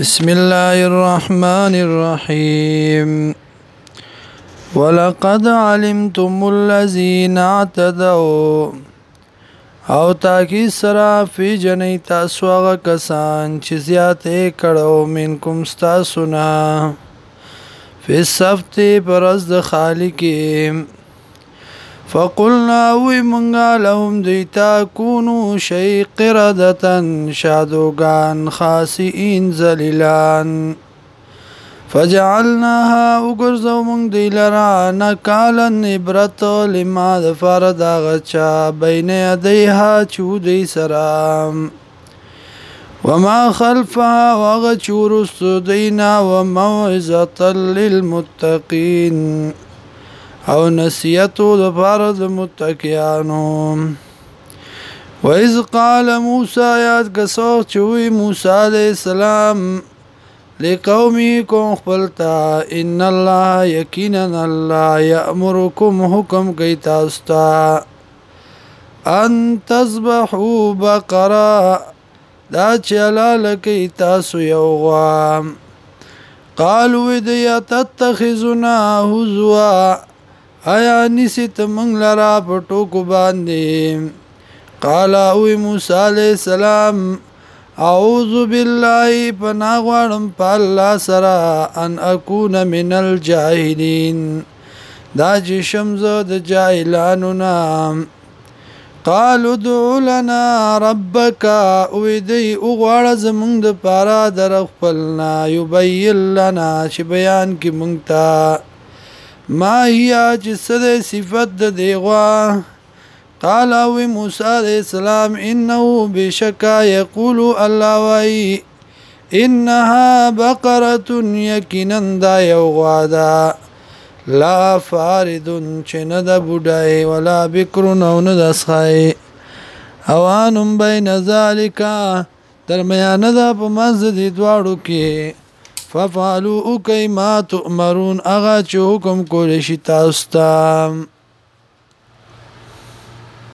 بسم الله الرحمن الرحيم ولقد علمتم الذين اعتدوا او تاکی سرا فی جنی تاسو هغه کسان چې زیاتې کړو منکم تاسو نه فی صفتی پرز د خالقیم فقلنا وی منگا لهم دیتا کونو شی قردتن شادوگان خاسئين زليلان فجعلناها وقرزو مونږ دي لرا نكالا عبرت لما دفار داغتشا بين يديها یدیها چودی سرام وما خلفها وغچور السدین وموعظة للمتقين او نصیحتو د پاره د متقینانو وإذ قال موسى يا قصو چوي موسى عليه السلام لقومي كون خپلتا ان الله يقينا الله يأمركم حكم گيتا استا ان تذبحوا بقره دا چلاله کوي تاسو یو غوا قالوا اذا تتخذنا هزوا آیا نسی تمنگ لرا پٹو کو باندې قال او موسی علیہ السلام اعوذ بالله پنا غوړم په الله سره ان اكون من الجاهلين دا چې شمز د جاهلانو نام قالوا ادع لنا ربك ويدي وغواړه زمونږ د پاره در خپلنا يبين لنا چې بیان کې مونږ ته ما هي چې سده صفت د دیغوا قال او موسی عليه السلام انه بشکا یقول الله وای انها بقره یقینا دا یو غوادا لا فارد چې نه د بډای ولا بکر نو نه د اسخای اوانم بین ذالک درمیان ده په منځ دي دواړو کې ففعلوا کما تؤمرون اغه چې حکم کول شي تاسو ته